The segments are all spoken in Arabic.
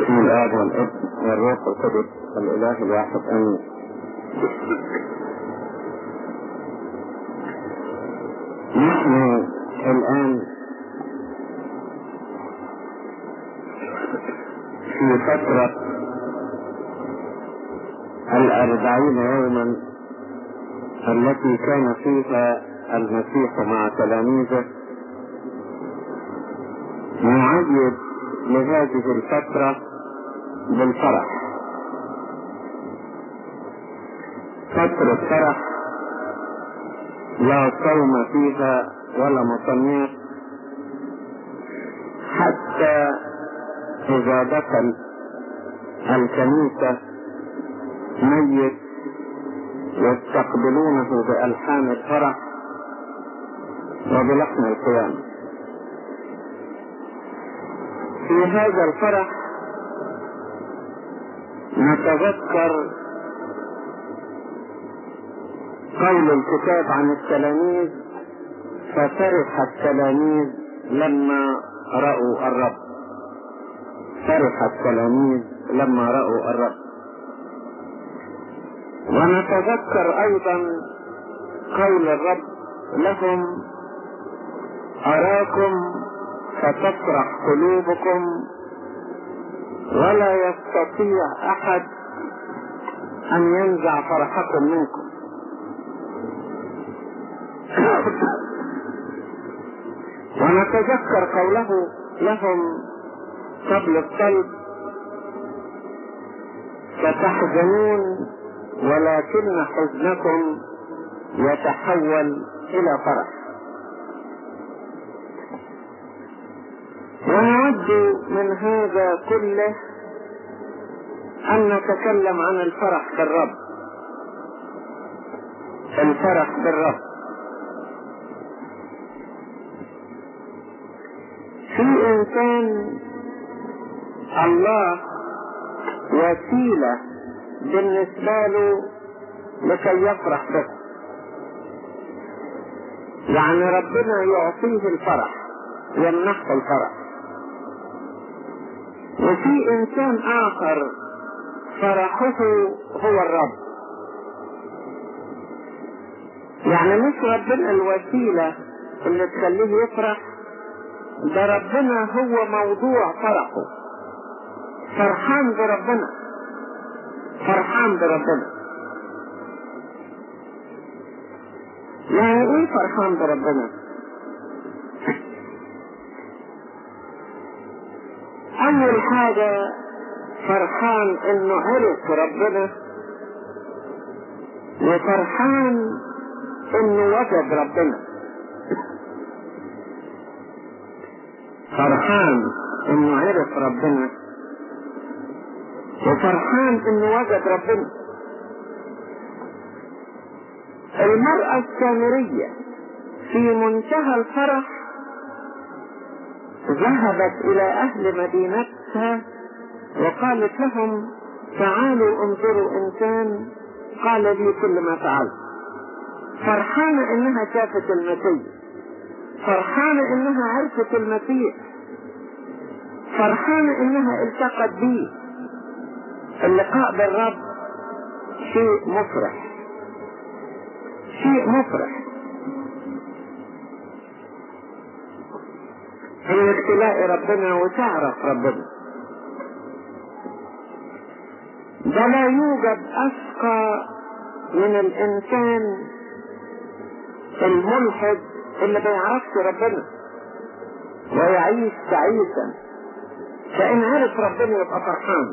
بسم الآب والابن والروح القدس الإله الواحد آمين. نحن الآن في فترة الأربعين يوما التي كان فيها المسيح مع تلاميذه نعيد لهذه الفترة بالفرح. فترة فرح لا صوم فيها ولا مصنف حتى إذا دخل الكنيسة ميت يستقبلونه بألحان الفرح وبلحن القيامة. في هذا الفرح نتذكر قول الكتاب عن التلاميذ ففرح التلاميذ لما رأوا الرب. فرح التلاميذ لما رأوا الرب. ونتذكر أيضا قول الرب لهم أراكم فتفرح قلوبكم ولا يستطيع أحد أن ينزع فرحكم منكم. ونتذكر قوله لهم قبل الصلب فتحزنون ولكن حزنكم يتحول إلى فرح. ونود من هذا كله أن نتكلم عن الفرح بالرب. الفرح بالرب. في إنسان الله وسيلة بالنسبة له لكي يفرح به. يعني ربنا يعطيه الفرح يمنحه الفرح. وفي إنسان آخر فرحه هو الرب. يعني مش ربنا الوسيلة اللي تخليه يفرح ده ربنا هو موضوع فرحه. فرحان بربنا. فرحان بربنا. يعني إيه فرحان بربنا؟ حاجة فرحان إنه عرف ربنا. وفرحان إنه وجد ربنا. فرحان إنه عرف ربنا. وفرحان إنه وجد ربنا. المرأة السامرية في منتهى الفرح ذهبت إلى أهل مدينتها. وقالت لهم تعالوا انظروا انسان قال لي كل ما فعلت. فرحانة إنها شافت المسيح. فرحانة إنها عرفت المسيح. فرحانة إنها التقت به اللقاء بالرب شيء مفرح. شيء مفرح. انك تلاقي ربنا وتعرف ربنا. ده لا يوجد اشقى من الإنسان الملحد اللي ما يعرفش ربنا ويعيش تعيسا. فإن عرف ربنا يبقى فرحان.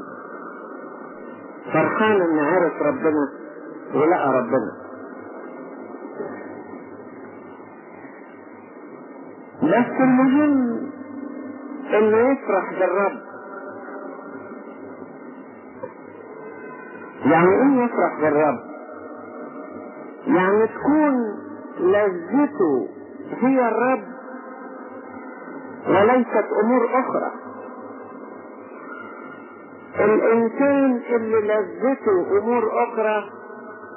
فرحان إن عرف ربنا ولقى ربنا. بس المهم إنه يفرح بالرب. يعني إيه يفرح بالرب؟ يعني تكون لذته هي الرب وليست أمور أخرى. الإنسان اللي لذته أمور أخرى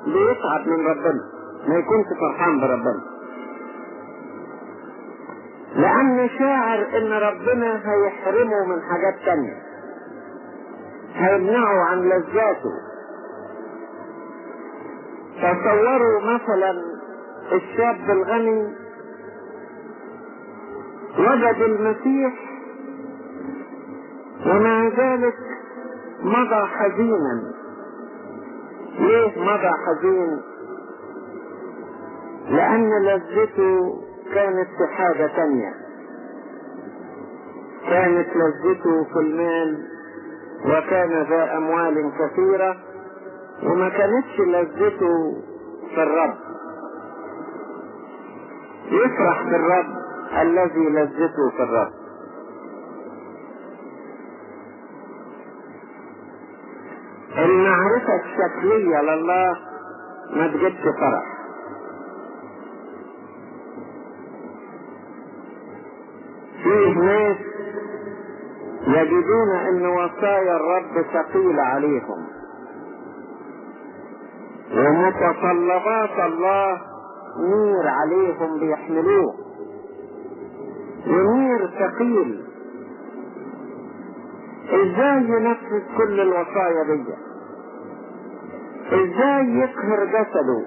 بيتعب من ربنا ما يكونش فرحان بربنا. لأن شاعر إن ربنا هيحرمه من حاجات تانية هيمنعه عن لذاته. تصوروا مثلا الشاب الغني وجد المسيح ومع ذلك مضى حزينا. ليه مضى حزين؟ لأن لذته كانت في حاجة تانية. كانت لذته في المال وكان ذا أموال كثيرة. وما كانتش لذته في الرب. يفرح بالرب الذي لذته في الرب. المعرفة الشكلية لله ما تجدش فرح. فيه ناس يجدون إن وصايا الرب ثقيلة عليهم. ومتطلبات الله نير عليهم بيحملوه ونير ثقيل. إزاي ينفذ كل الوصايا دي؟ إزاي يقهر جسده؟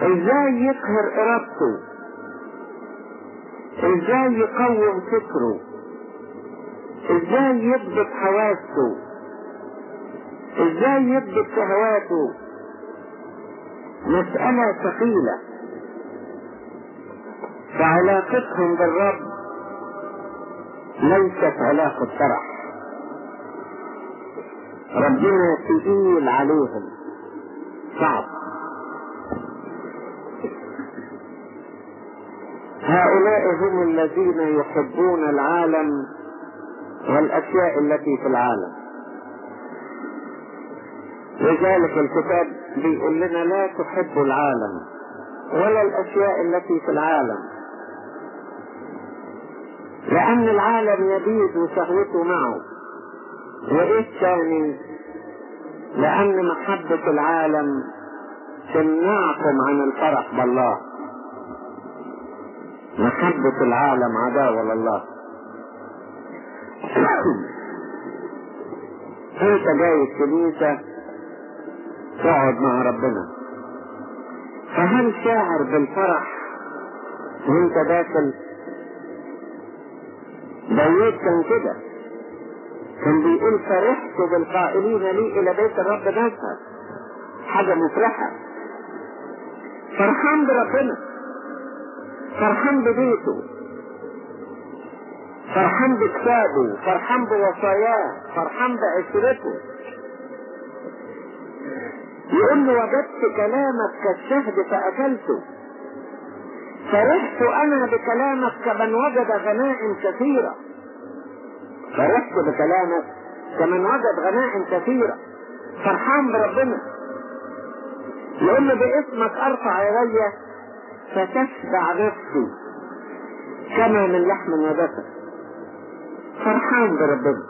إزاي يقهر إرادته؟ إزاي يقوم فكره؟ إزاي يضبط حواسه؟ إزاي يضبط شهواته مسألة ثقيلة؟ فعلاقتهم بالرب ليست علاقة فرح ربنا تقيل عليهم. صعب. هؤلاء هم الذين يحبون العالم والأشياء التي في العالم. لذلك الكتاب بيقول لنا لا تحبوا العالم ولا الأشياء التي في العالم. لأن العالم يبيد وشهوته معه. وإيه الثاني لأن محبة العالم تمنعكم عن الفرح بالله. محبة العالم عداوة لله. انت جاي الكنيسة تقعد مع ربنا. فهل شاعر بالفرح وانت داخل؟ داوود كان كده. كان بيقول فرحت بالقائلين لي إلى بيت الرب نذهب حاجة مفرحة. فرحان بربنا. فرحان ببيته. فرحان بكتابه. فرحان بوصاياه. فرحان بعشرته. يقول له وجدت كلامك كالشهد فأكلته فرحت أنا بكلامك كمن وجد غنائم كثيرة فرحت بكلامك كمن وجد غنائم كثيرة فرحان بربنا. يقول له باسمك أرفع يدي فتشبع نفسي كما من لحم ودسم فرحان بربنا.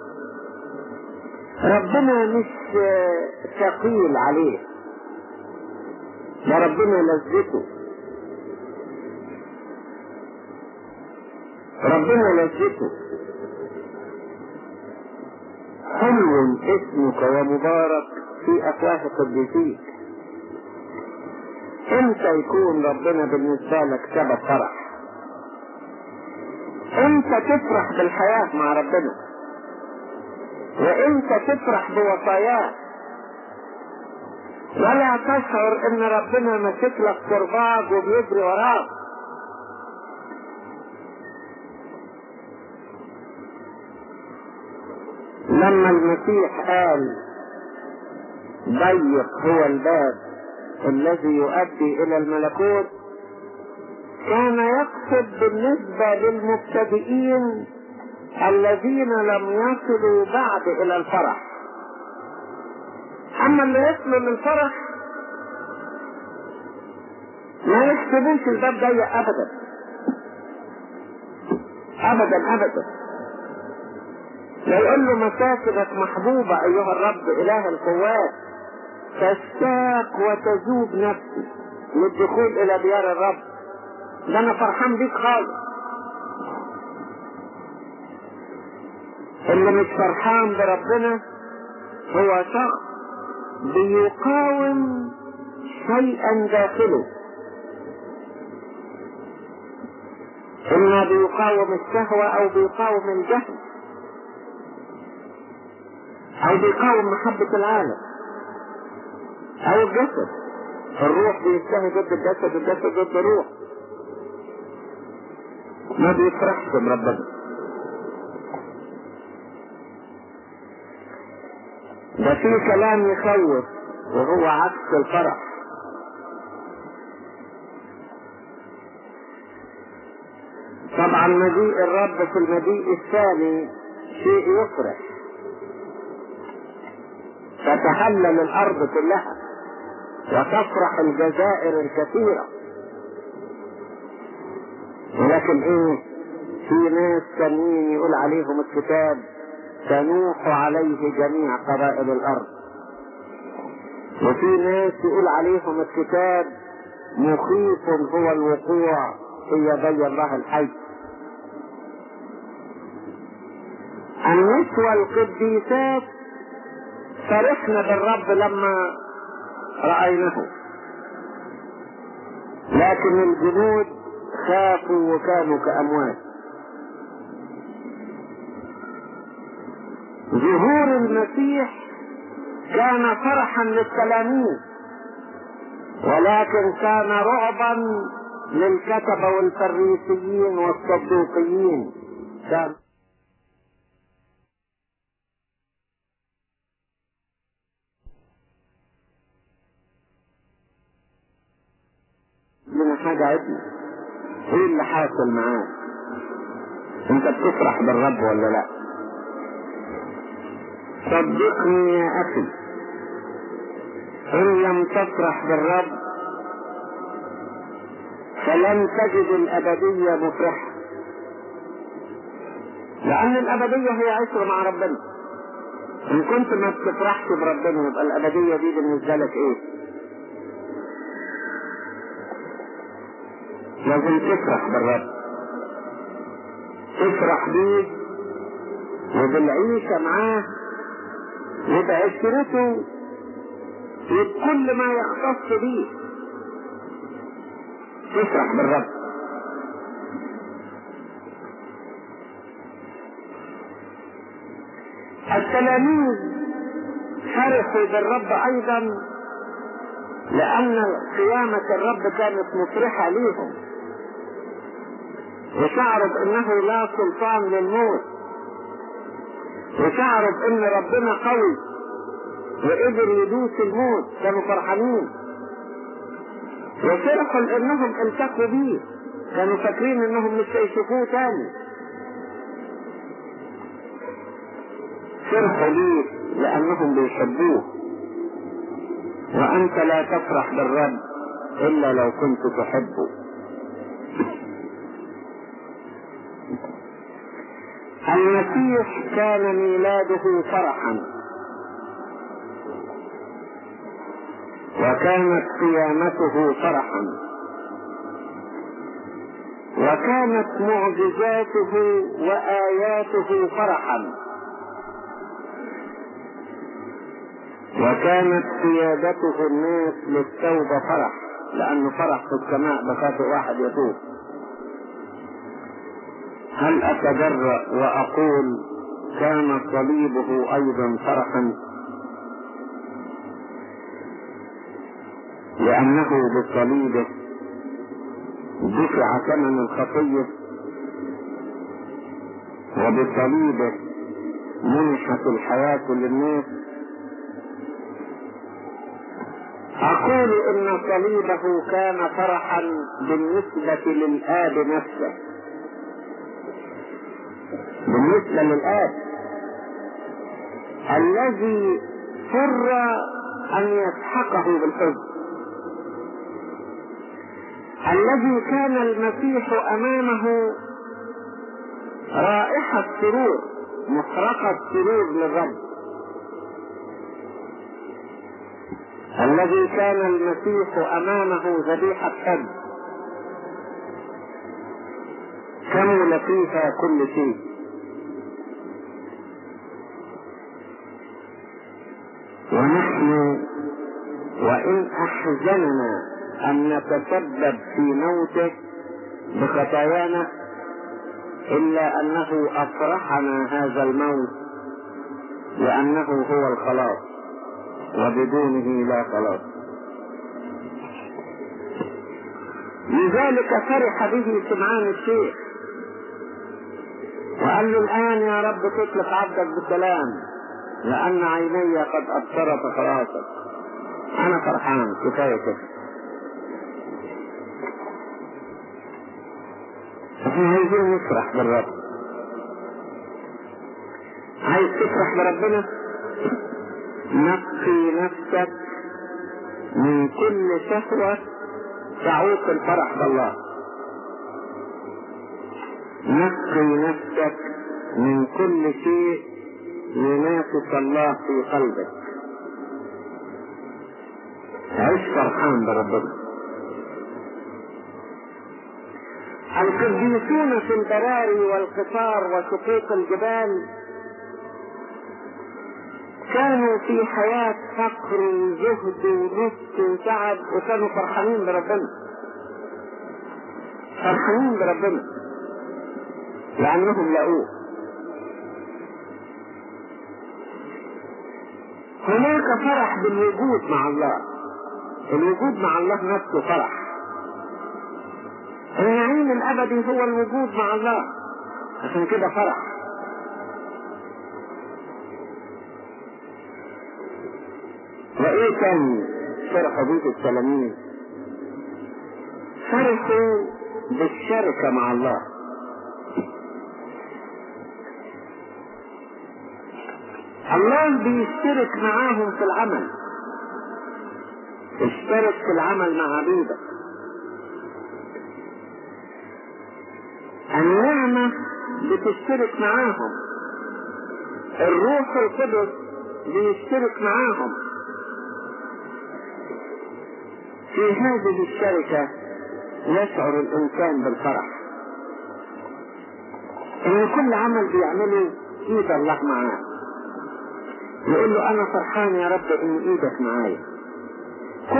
ربنا مش ثقيل عليه ده ربنا لذته ربنا لذته حلو اسمك ومبارك في افواه قديسيك إمتى يكون ربنا بالنسبة لك سبب فرح؟ إمتى تفرح بالحياة مع ربنا؟ وامتى تفرح بوصاياه ولا تشعر إن ربنا ماسك لك كرباج وبيجري وراك. لما المسيح قال ضيق هو الباب الذي يؤدي إلى الملكوت كان يقصد بالنسبة للمبتدئين الذين لم يصلوا بعد إلى الفرح. أما اللي يصلوا للفرح ما يحسبوش الباب ضيق ابدا. ابدا لا يقول له مساكنك محبوبة أيها الرب إله القوات. تشتاق وتذوب نفسي للدخول إلى ديار الرب. ده أنا فرحان بيك خالص. اللي مش فرحان بربنا هو شخص بيقاوم شيئا داخله. إما بيقاوم الشهوة أو بيقاوم الجهل أو بيقاوم محبة العالم أو الجسد. الروح بيجتهد ضد الجسد الجسد ضد الروح. ما بيفرحش بربنا ده في كلام يخوف وهو عكس الفرح. طبعا مجيء الرب في المجيء الثاني شيء يفرح. تتهلل الأرض كلها وتفرح الجزائر الكثيرة. ولكن إيه؟ في ناس تانيين يقول عليهم الكتاب تنوح عليه جميع قبائل الأرض. وفي ناس يقول عليهم الكتاب مخيف هو الوقوع في يدي الله الحي. النسوة القديسات فرحنا بالرب لما رأيناه. لكن الجنود خافوا وكانوا كأموات. ظهور المسيح كان فرحا للتلاميذ ولكن كان رعبا للكتبة والفريسيين والصدوقيين. من حاجة عدنا إيه اللي حاصل معاك أنت بتفرح بالرب ولا لا؟ صدقني يا أخي. إن لم تفرح بالرب فلن تجد الأبدية مفرحة. لأن الأبدية هي عشرة مع ربنا. إن كنت ما بتفرحش بربنا يبقى الأبدية دي بالنسبة لك إيه؟ لازم تفرح بالرب. تفرح بيه وبالعيشة معاه وبعشرته وبكل ما يختص بيه تفرح بالرب. التلاميذ فرحوا بالرب أيضا لأن قيامة الرب كانت مفرحة ليهم. وشعروا بانه لا سلطان للموت. وشعروا بان ربنا قوي. وقدر يدوس الموت كانوا فرحانين وفرحوا لأنهم التقوا بيه. كانوا فاكرين إنهم مش هيشوفوه تاني. فرحوا ليه؟ لأنهم بيحبوه. وأنت لا تفرح بالرب إلا لو كنت تحبه. المسيح كان ميلاده فرحا. وكانت قيامته فرحا. وكانت معجزاته وآياته فرحا. وكانت قيادته الناس للتوبة فرح لأنه فرح في السماء بخاطر واحد يتوب. هل أتجرأ وأقول كان صليبه أيضا فرحا؟ لأنه بصليبه دفع ثمن الخطية وبصليبه منحت الحياة للناس. أقول إن صليبه كان فرحا بالنسبة للآب نفسه. بالنسبة للآب الذي سر أن يسحقه بالحزن الذي كان المسيح أمامه رائحة سرور محرقة سرور للرب الذي كان المسيح أمامه ذبيحة حب. كمل فيها كل شيء. وإن أحزننا أن نتسبب في موته بخطايانا إلا أنه أفرحنا هذا الموت لأنه هو الخلاص وبدونه لا خلاص. لذلك فرح به سمعان الشيخ وقال له الآن يا رب تطلق عبدك بسلام لأن عيني قد أبصرت خلاصك. أنا فرحان كفاية كده. إحنا عايزين نفرح بالرب؟ عايز تفرح بربنا؟ نقي نفسك من كل شهوة تعوق الفرح بالله. نقي نفسك من كل شيء ينافس الله في قلبك. فرحان بربنا القديسون في البراري والقطار وشقوق الجبال كانوا في حياة فقر وزهد ونص وتعب وكانوا فرحانين بربنا. فرحانين بربنا. لأنهم لقوه. هناك فرح بالوجود مع الله. الوجود مع الله نفسه فرح. النعيم الأبدي هو الوجود مع الله. عشان كده فرح. وإيه كان فرح بيت التلاميذ. فرحوا بالشركة مع الله. الله بيشترك معاهم في العمل. اشترك في العمل مع عبيدك النعمة بتشترك معاهم. الروح القدس بيشترك معاهم. في هذه الشركة يشعر الإنسان بالفرح. إن كل عمل بيعمله إيد الله معاه. يقول له أنا فرحان يا رب إن إيدك معايا.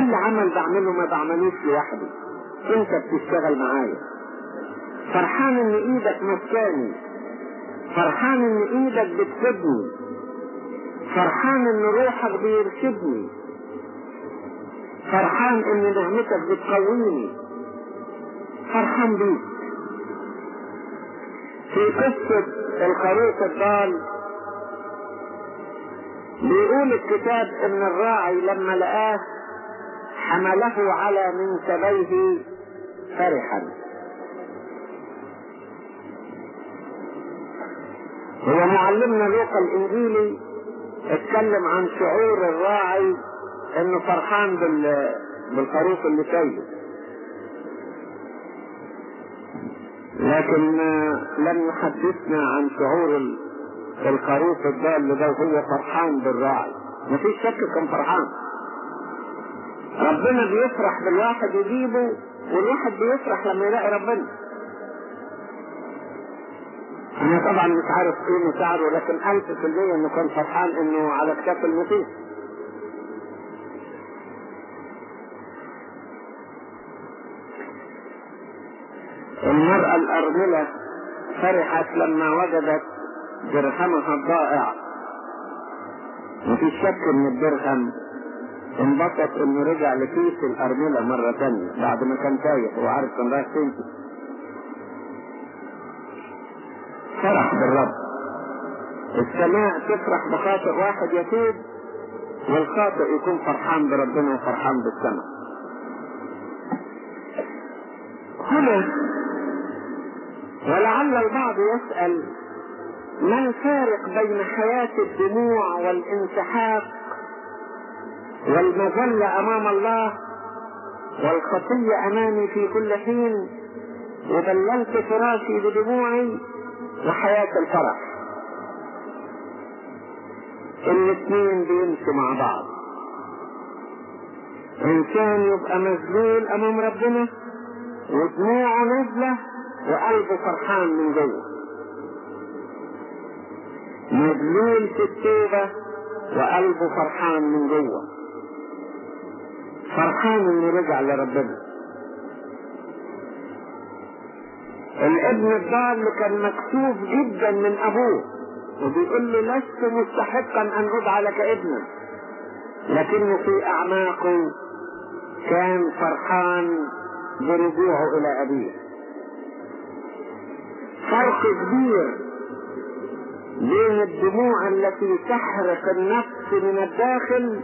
كل عمل بعمله ما بعملوش لوحدي أنت بتشتغل معايا. فرحان إن إيدك مسكاني فرحان إن إيدك بتفيدني فرحان إن روحك بيرشدني. فرحان إن نعمتك بتقويني. فرحان بيك. في قصة الخروف الضال بيقول الكتاب إن الراعي لما لقاه حمله على منكبيه فرحا. هو معلمنا لوقا الإنجيلي اتكلم عن شعور الراعي إنه فرحان بال... بالخروف اللي سايبه. لكن لم يحدثنا عن شعور الخروف الضال ده وهو فرحان بالراعي. مفيش شك كان فرحان. ربنا بيفرح بالواحد يجيبه والواحد بيفرح لما يلاقي ربنا. أنا طبعا مش عارف إيه مشاعره لكن ألف في المية إنه كان فرحان إنه على كتاف المسيح. المرأة الأرملة فرحت لما وجدت درهمها الضائع. مفيش شك إن الدرهم انبسط انه رجع لكيس الأرملة مرة تانية بعد ما كان تايه وعارف كان رايح فين. فرح بالرب. السماء تفرح بخاطئ واحد يتوب والخاطئ يكون فرحان بربنا وفرحان بالسماء. هنا ولعل البعض يسأل ما الفارق بين حياة الدموع والانسحاق والمذلة أمام الله والخطية أمامي في كل حين وبللت فراشي بدموعي وحياة الفرح. الاثنين بيمشوا مع بعض. انسان يبقى مذلول أمام ربنا ودموعه نازله وقلبه فرحان من جوه. مذلول في التوبة وقلبه فرحان من جوه. فرحان إنه رجع لربنا. الابن الضال كان مكسوف جدا من أبوه وبيقول له لست مستحقا أن ادعى لك ابنا. لكنه في أعماقه كان فرحان برجوعه إلى أبيه. فرق كبير بين الدموع التي تحرق النفس من الداخل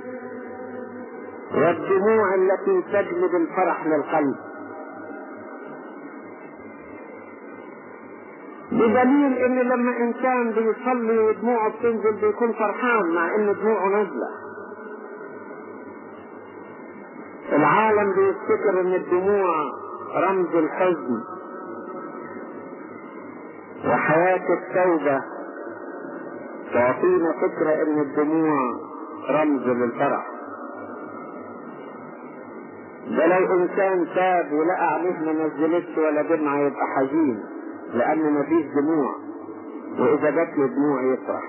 والدموع التي تجلب الفرح للقلب. بدليل إن لما إنسان بيصلي ودموعه بتنزل بيكون فرحان مع إن دموعه نازلة. العالم بيفتكر إن الدموع رمز الحزن. وحياة التوبة تعطينا فكرة إن الدموع رمز للفرح. ده لو إنسان تاب ولقى عليه ما نزلتش ولا دمعة يبقى حزين لأن مفيش دموع. وإذا جات له دموع يفرح.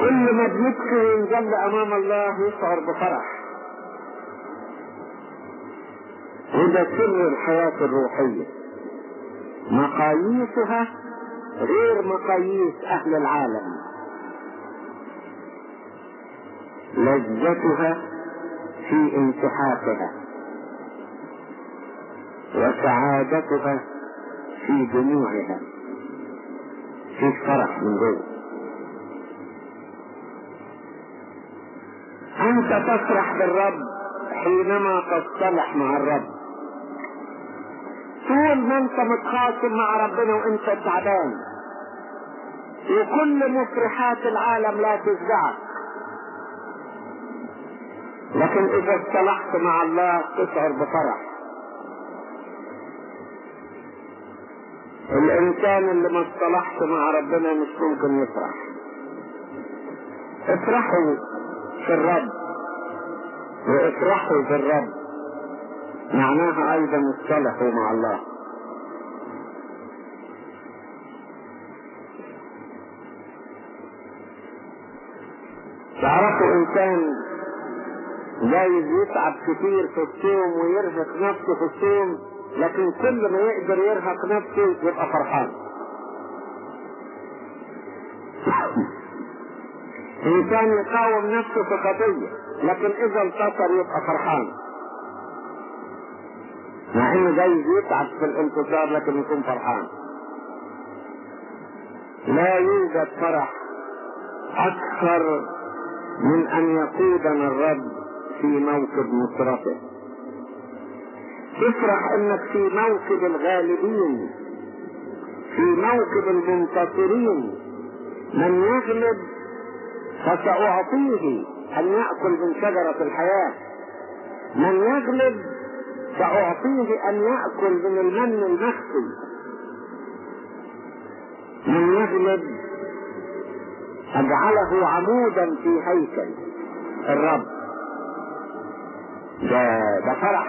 كل ما بنبكي وينزل أمام الله يشعر بفرح. وده سر الحياة الروحية. مقاييسها غير مقاييس أهل العالم. لذتها في انتحافها وسعادتها في دموعها. في فرح من جوه. أنت تفرح بالرب حينما تصطلح مع الرب. طول ما أنت متخاصم مع ربنا وأنت تعبان. وكل مفرحات العالم لا تشبعك لكن إذا اصطلحت مع الله تشعر بفرح. الإنسان اللي ما اصطلحش مع ربنا مش ممكن يفرح. افرحوا في الرب. وافرحوا في الرب. معناها أيضا اصطلحوا مع الله. تعرفوا إنسان جايز يتعب كتير في الصوم ويرهق نفسه في الصوم لكن كل ما يقدر يرهق نفسه يبقى فرحان. إنسان يقاوم نفسه في خطيه لكن إذا انتصر يبقى فرحان. مع إنه جايز يتعب في الانتصار لكن يكون فرحان. لا يوجد فرح أكثر من أن يقودنا الرب في موكب نصرته افرح انك في موكب الغالبين في موكب المنتصرين. من يغلب فسأعطيه أن يأكل من شجرة الحياة. من يغلب سأعطيه أن يأكل من المن المخفي. من يغلب أجعله عمودا في هيكل الرب. ده ده فرح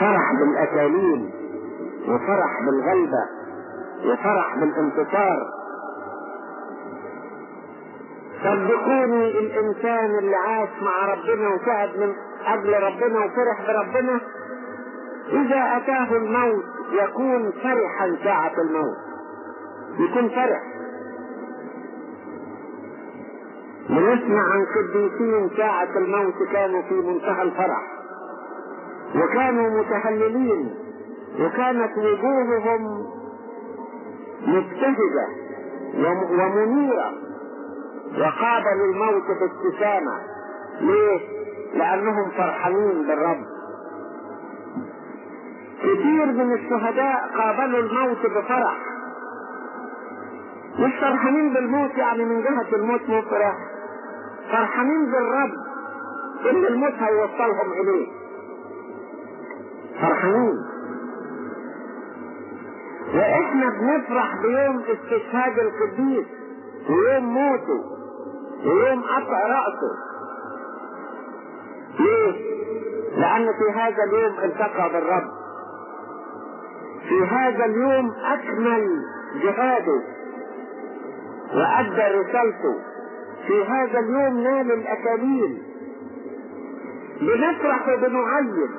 فرح بالأكاليل وفرح بالغلبة وفرح بالانتصار. صدقوني الإنسان اللي عاش مع ربنا وشهد من أجل ربنا وفرح بربنا إذا أتاه الموت يكون فرحا ساعة الموت. يكون فرح. بنسمع عن قديسين ساعة الموت كانوا في منتهى الفرح. وكانوا متهللين وكانت وجوههم مبتهجة ومنيرة. وقابلوا الموت بابتسامة ليه؟ لأنهم فرحانين بالرب. كثير من الشهداء قابلوا الموت بفرح. مش فرحانين بالموت يعني من جهة الموت مفرح. فرحانين بالرب اللي الموت هيوصلهم إليه. فرحانين. وإحنا بنفرح بيوم استشهاد القديس ويوم موته ويوم قطع رأسه. ليه؟ لأن في هذا اليوم التقى بالرب. في هذا اليوم أكمل جهاده وأدى رسالته. في هذا اليوم نال الأكاليل بنفرح وبنعيد.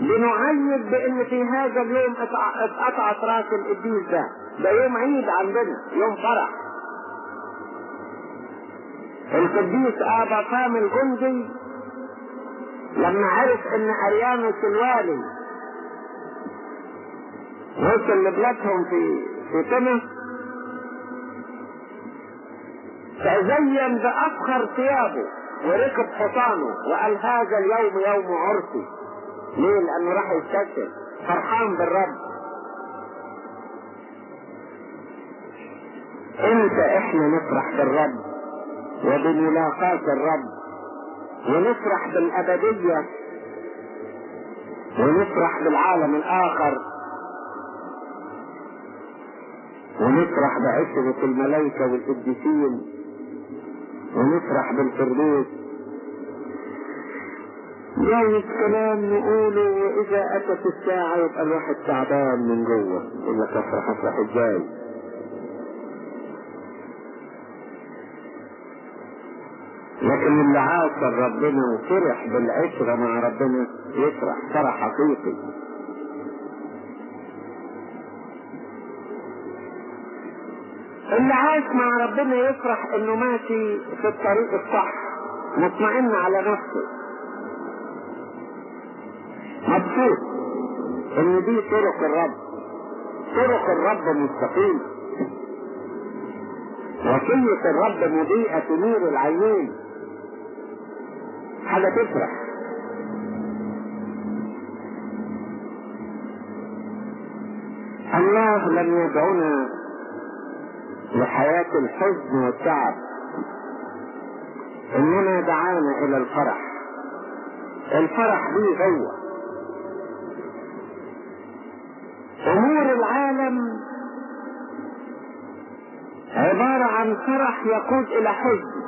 بنعيد بأن في هذا اليوم اتقطعت رأس القديس ده. ده يوم عيد عندنا يوم فرح. القديس آبا قام الجندي لما عرف إن اريانوس الوالي وصل لبلادهم في في تونس تزين بأفخر ثيابه وركب حصانه وقال هذا اليوم يوم عرسي. ليه؟ لأنه راح يستكشف فرحان بالرب. إمتى إحنا نفرح بالرب؟ وبملاقاة الرب. ونفرح بالأبدية. ونفرح بالعالم الآخر. ونفرح بعشرة الملائكة والقديسين. ونفرح بالفردوس. جايز كلام نقوله وإذا أتت الساعة يبقى الواحد تعبان من جوه. يقول لك أفرح افرح إزاي؟ لكن اللي عاشر ربنا وفرح بالعشرة مع ربنا يفرح فرح حقيقي. اللي عاش مع ربنا يفرح إنه ماشي في الطريق الصح مطمئن على نفسه. مبسوط إن دي طرق الرب طرق الرب مستقيمة وصية الرب مضيئة تنير العينين. حاجة تفرح. الله لم يدعنا لحياة الحزن والتعب. انما دعانا إلى الفرح. الفرح دي هو. أمور العالم عبارة عن فرح يقود إلى حزن.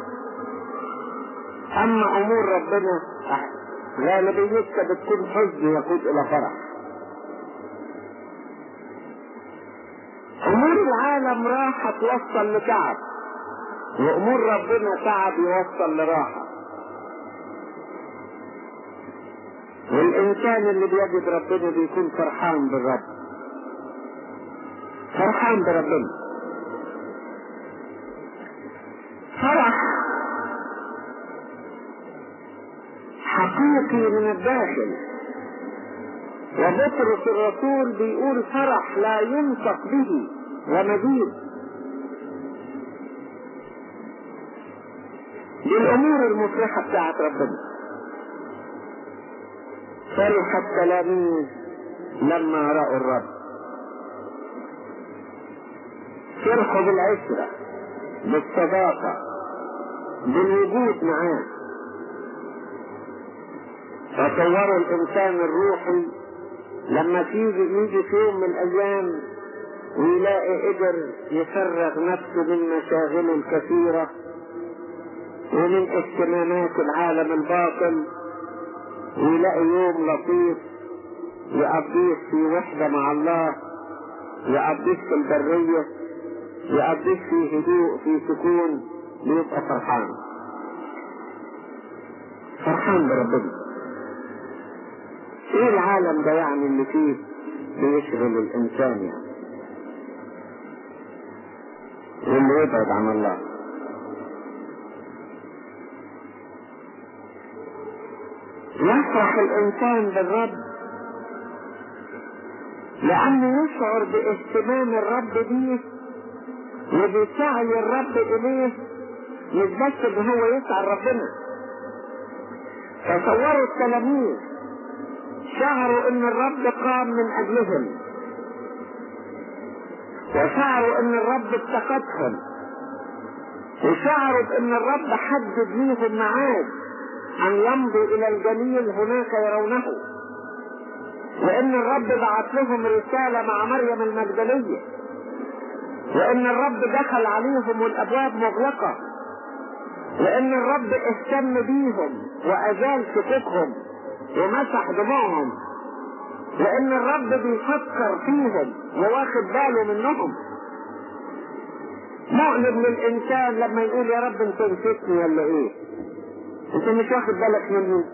أما أمور ربنا غالبيتها بتكون حزن يقود إلى فرح. العالم راحة توصل لتعب وأمور ربنا تعب يوصل لراحة. والإنسان اللي بيجد ربنا بيكون فرحان بالرب. فرحان بربنا. فرح حقيقي من الداخل. وبطرس الرسول بيقول فرح لا ينطق به. ومزيد دي الأمور المفرحه بتاعت ربنا. فرح التلاميذ لما رأوا الرب. فرحوا بالعشرة بالصداقة بالوجود معاه. تصوروا الإنسان الروحي. لما تيجي يجي في يوم من الأيام ويلاقي قدر يفرغ نفسه من مشاغله الكثيرة ومن اهتمامات العالم الباطل ويلاقي يوم لطيف يقضيه في وحدة مع الله يقضيه في البرية يقضيه في هدوء في سكون بيبقى فرحان. فرحان بربنا. إيه العالم ده يعني اللي فيه بيشغل الإنسان يعني واللي يبعد عن الله. يفرح الإنسان بالرب. لأنه يشعر باهتمام الرب بيه وبسعي الرب إليه مش بس إن هو يسعى ربنا تصوروا التلاميذ شعروا إن الرب قام من أجلهم. وشعروا إن الرب افتقدهم وشعروا بان الرب حدد ليهم ميعاد أن يمضوا إلى الجليل هناك يرونه. وإن الرب بعت لهم رسالة مع مريم المجدلية. وإن الرب دخل عليهم والابواب مغلقة. وإن الرب اهتم بيهم وأزال شكوكهم ومسح دموعهم. لأن الرب بيفكر فيهم وواخد باله منهم. مؤلم للانسان لما يقول يا رب انت نسيتني ولا إيه؟ انت مش واخد بالك مني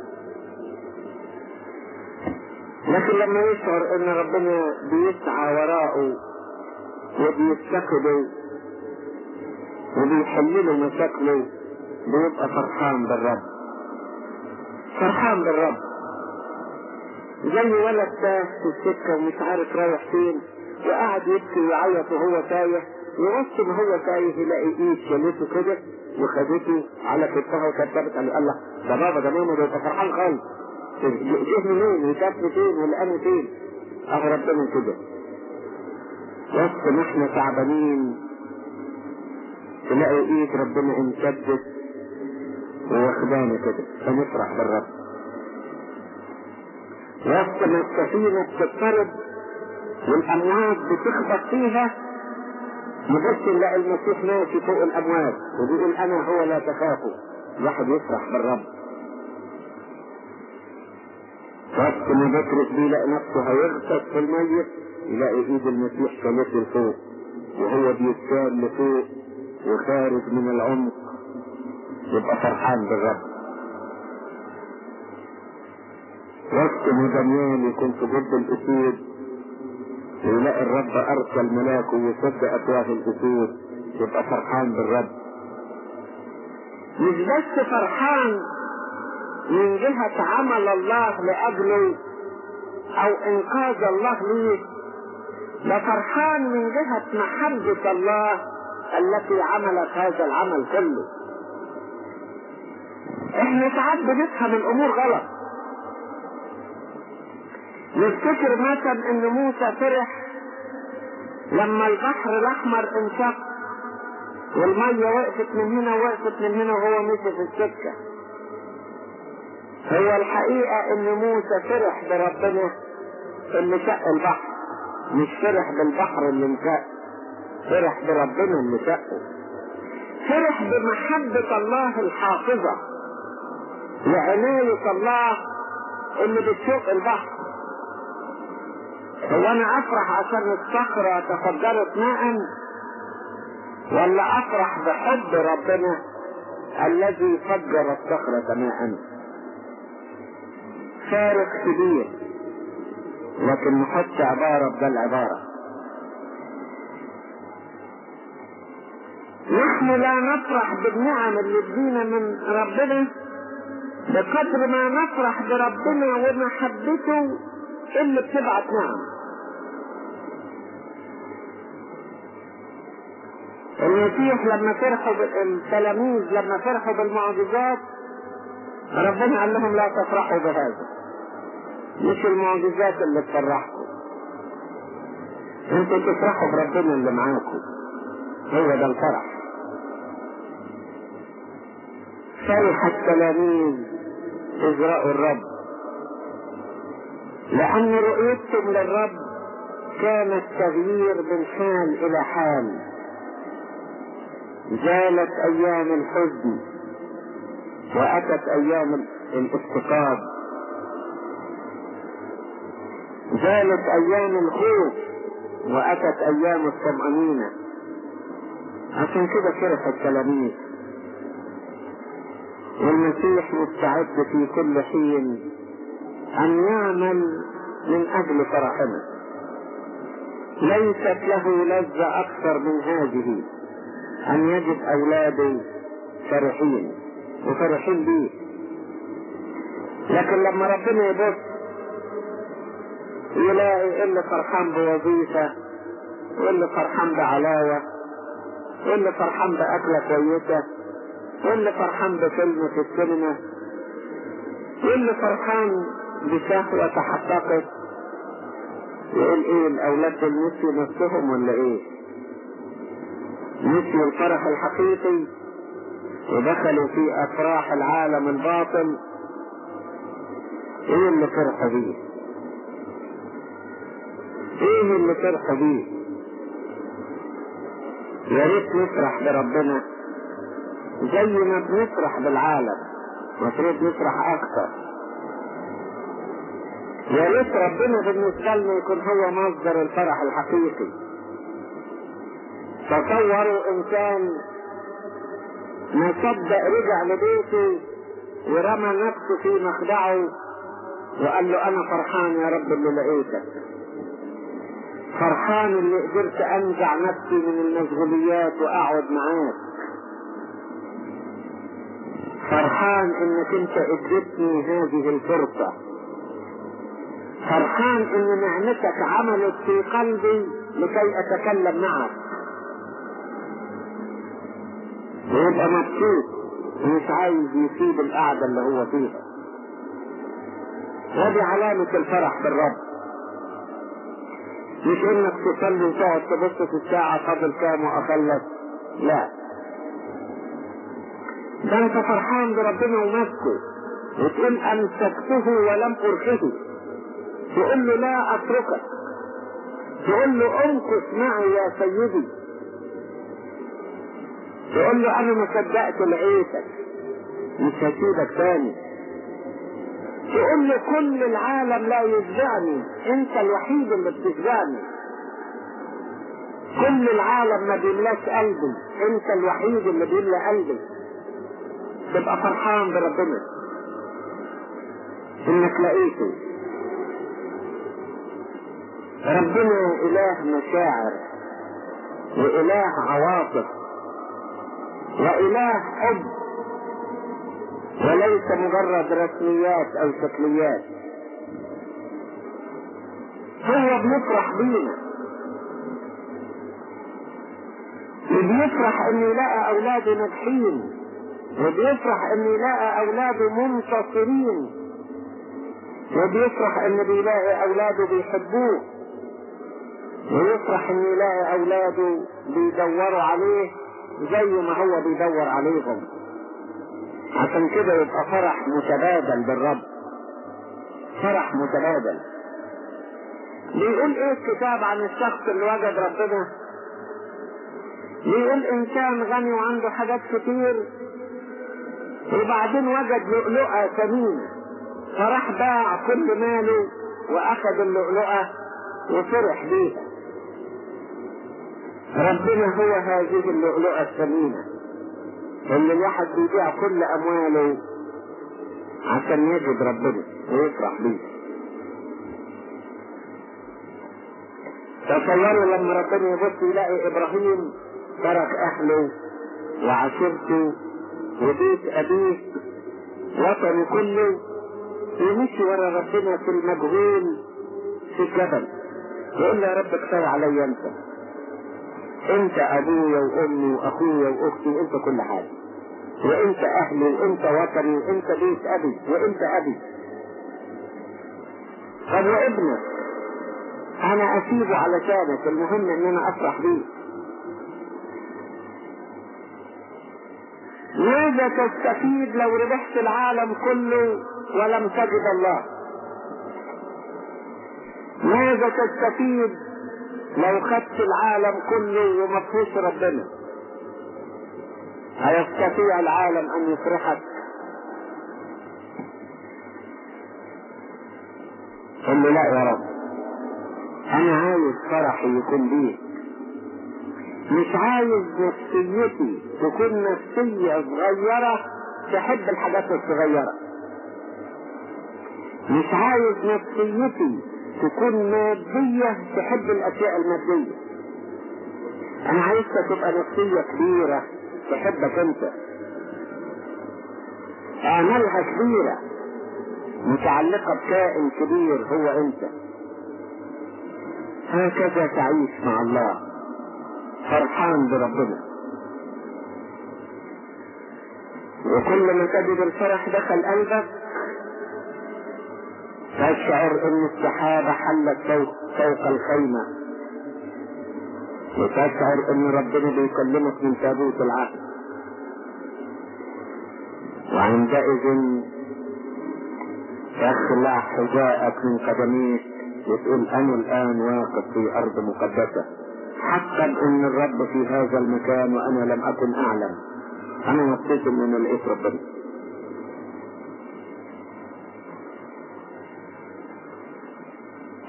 لكن لما يشعر إن ربنا بيسعى وراءه وبيفتقده وبيحل له مشاكله بيبقى فرحان بالرب. فرحان بالرب. زي ولد تاه في السكة ومش عارف رايح فين وقعد يبكي ويعيط وهو تايه ما هو تايه يلاقي إيد شالته كده وخدته على كتفها وكتبت عليه الله ده بابا ده ماما ده فرحان خالص. جه منين؟ وشافني فين؟ ولقاني فين؟ آه ربنا كده. وسط ما إحنا تعبانين تلاقي إيد ربنا امتدت وواخدانا كده. فنفرح بالرب. وسط ما السفينة بتضطرب والأمواج بتخبط فيها نبص نلاقي المسيح ماشي فوق الأمواج وبيقول أنا هو لا تخافوا الواحد يفرح بالرب. وقت ما بطرس بيلاقي نفسه هيغطس في الميت يلاقي ايد المسيح شالته لفوق وهو بيتشال لفوق وخارج من العمق. يبقى فرحان بالرب. وقت ما دانيال يكون في الأسود. ويلاقي الرب أرسل ملاكه ويسد افواه الاسود يبقى فرحان بالرب. مش بس فرحان من جهة عمل الله لأجله أو إنقاذ الله ليه ده فرحان من جهة محبة الله التي عملت هذا العمل كله. إحنا ساعات بنفهم الأمور غلط. نفتكر مثلا إن موسى فرح لما البحر الأحمر انشق والمية وقفت من هنا ووقفت من هنا وهو مشي في السكة. هو الحقيقة إن موسى فرح بربنا اللي شق البحر مش فرح بالبحر اللي انشق فرح بربنا اللي شقه. فرح بمحبة الله الحافظة وعناية الله اللي بتشق البحر. هو أنا افرح عشان الصخرة تفجرت ماء ولا افرح بحب ربنا الذي فجر الصخرة ماء فارق كبير لكن نحط عبارة بدل عبارة. نحن لا نفرح بالنعم اللي تجينا من ربنا بقدر ما نفرح بربنا ومحبته اللي بتبعت نعم المسيح لما فرحوا التلاميذ لما فرحوا بالمعجزات ربنا قال لهم لا تفرحوا بهذا. مش المعجزات اللي تفرحكم أنتوا تفرحوا بربنا اللي معاكم. هو ده الفرح. فرح التلاميذ رأوا الرب. لأن رؤيتهم للرب كانت تغيير من حال إلى حال. زالت أيام الحزن وأتت أيام الافتقاد. زالت أيام الخوف وأتت أيام الطمأنينة. عشان كده فرح التلاميذ. والمسيح مستعد في كل حين. أن يعمل من أجل فرحنا ليست له لذة أكثر من هذه أن يجد أولاده فرحين وفرحين بيه لكن لما ربنا يبص يلاقي اللي فرحان بوظيفة واللي فرحان بعلاوة واللي فرحان بأكلة كويسة واللي فرحان بفيلم في السينما واللي فرحان بشهوة تحققت يقول إيه الأولاد دول نسيوا نفسهم ولا إيه؟ نسيوا الفرح الحقيقي. ودخلوا في افراح العالم الباطل. إيه اللي فرحوا بيه إيه اللي فرحوا بيه يا ريت نفرح بربنا. زي ما بنفرح بالعالم. المفروض نفرح أكتر يا ريت ربنا بالنسبة لنا يكون هو مصدر الفرح الحقيقي. تصوروا انسان ما صدق رجع لبيته ورمى نفسه في مخدعه وقال له أنا فرحان يا رب اللي لقيتك. فرحان اللي قدرت أنزع نفسي من المشغوليات وأقعد معاك. فرحان إنك أنت أديتني هذه الفرصة. فرحان إن نعمتك عملت في قلبي لكي أتكلم معك. ويبقى مبسوط ومش عايز يسيب القعدة اللي هو فيها. هذه علامة الفرح بالرب. مش إنك تصلي وتقعد تبص في الساعة فاضل كام وأخلص لا. ده أنت فرحان بربنا وماسكه وتقول أمسكته ولم أرخه. تقول له لا أتركك. تقول له امكث معي يا سيدي. تقول له أنا ما صدقت لقيتك. مش هسيبك تاني. تقول له كل العالم لا يشبعني أنت الوحيد اللي بتشبعني كل العالم ما بيملاش قلبي. أنت الوحيد اللي بيملى قلبي. تبقى فرحان بربنا. إنك لقيته. ربنا إله مشاعر وإله عواطف وإله حب وليس مجرد رسميات أو شكليات. هو بيفرح بينا. بيفرح ان يلاقي اولاده ناجحين. وبيفرح ان يلاقي اولاده منتصرين. وبيفرح إن بيلاقي أولاده بيحبوه. ويفرح ان يلاقي أولاده بيدوروا عليه زي ما هو بيدور عليهم. عشان كده يبقى فرح متبادل بالرب. فرح متبادل. بيقول إيه الكتاب عن الشخص اللي وجد ربنا؟ بيقول انسان غني وعنده حاجات كتير وبعدين وجد لؤلؤة ثمينة فراح باع كل ماله وأخذ اللؤلؤة وفرح بيها. ربنا هو هذه اللؤلؤة الثمينة اللي الواحد بيبيع كل أمواله عشان يجد ربنا ويفرح بيه. تصوروا لما ربنا يبص يلاقي إبراهيم ترك أهله وعشيرته وبيت أبيه وطنه كله ومشي ورا ربنا في المجهول في الجبل. يقول له يا رب كفايه عليا أنت. انت ابويا وامي واخويا واختي وانت كل حاجة وانت أهلي وانت وطني وانت بيت ابي وانت ابي. طب وابنك أنا اسيبه علشانك المهم ان أنا أفرح بيه ماذا تستفيد لو ربحت العالم كله ولم تجد الله؟ ماذا تستفيد لو خدت العالم كله وما فيهوش ربنا هيستطيع العالم أن يفرحك. قل لا يا رب أنا عايز فرحي يكون ليك مش عايز نفسيتي تكون نفسية صغيرة تحب الحاجات الصغيرة. مش عايز نفسيتي تكون مادية تحب الأشياء المادية. أنا عايزها تبقى نفسية كبيرة تحبك أنت. آمالها كبيرة. متعلقة بكائن كبير هو أنت. هكذا تعيش مع الله. فرحان بربنا. وكل ما تجد الفرح دخل قلبك تشعر ان السحابة حلت فوق, فوق الخيمة؟ وتشعر ان ربنا بيكلمك من تابوت العهد. وعندئذ تخلع حذاءك من قدميك وتقول أنا الآن واقف في أرض مقدسة. حقا إن الرب في هذا المكان وأنا لم أكن أعلم. أنا مبسوط ان أنا لقيت ربنا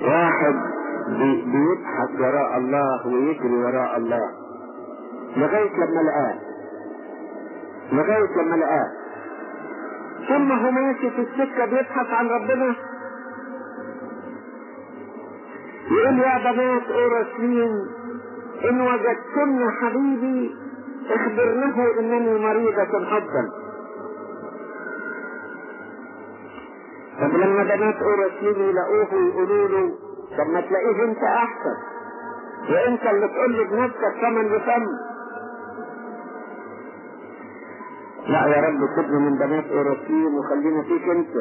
واحد بي بيبحث وراء الله ويجري وراء الله. لغاية لما لقاه. لغاية لما لقاه. ثم هو ماشي في السكة بيبحث عن ربنا. يقول يا بنات أورشليم إن وجدتن حبيبي اخبرنه إنني مريضة حبا. طب لما بنات أورشليم يلاقوه يقولوا له طب ما تلاقيه أنت أحسن وأنت اللي تقول لي بنفسك ثمن بفم لا يا رب سيبني من بنات اورشليم وخلينا فيك أنت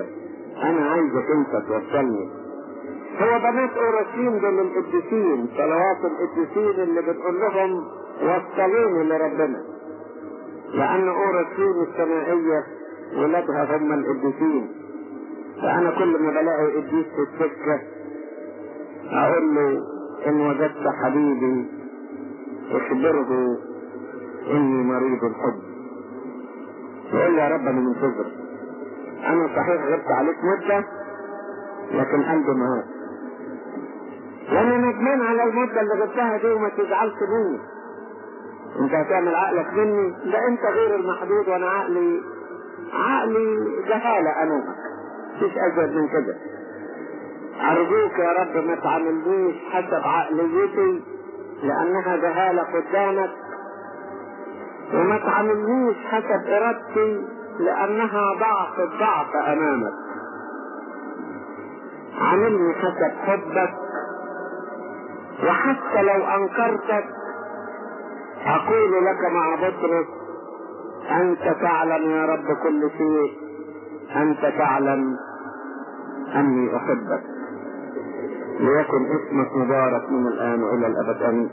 أنا عايزك أنت توصلني. هو بنات اورشليم دول القديسين صلوات القديسين اللي بنقول لهم وصلوني لربنا. لأن اورشليم السمائيه ولادها هم القديسين. فانا كل ما بلاقي قديس في السكة أقول له إن وجدت حبيبي اخبره إني مريض الحب. يقول لي يا رب أنا منتظر. أنا صحيح غبت عليك مدة لكن قلبي معاك وأنا ندمان على المدة اللي غبتها دي وما تزعلش مني. أنت هتعمل عقلك مني؟ لا أنت غير المحدود وأنا عقلي عقلي جهالة انومك مفيش ازيد من كده. أرجوك يا رب ما تعاملنيش حسب عقليتي لأنها جهالة قدامك. وما تعاملنيش حسب إرادتي لأنها ضعف الضعف أمامك. عاملني حسب حبك. وحتى لو أنكرتك أقول لك مع بطرس أنت تعلم يا رب كل شيء. أنت تعلم أني أحبك. ليكن اسمك مبارك من الآن وإلى الأبد. آمين